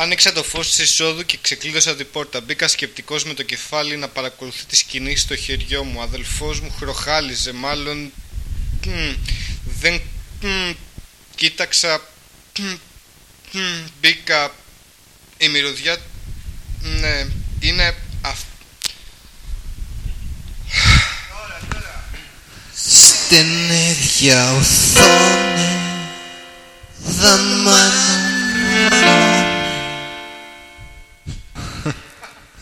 Άνοιξα το φως της εισόδου και ξεκλείδωσα την πόρτα. Μπήκα σκεπτικός με το κεφάλι να παρακολουθεί τις κινήσεις στο χεριό μου. Ο αδελφός μου χροχάλιζε, μάλλον... δεν... κοίταξα... μπήκα... Η μυρωδιά... Ναι, είναι... Αυτό. Στην ίδια οθόνη δεν με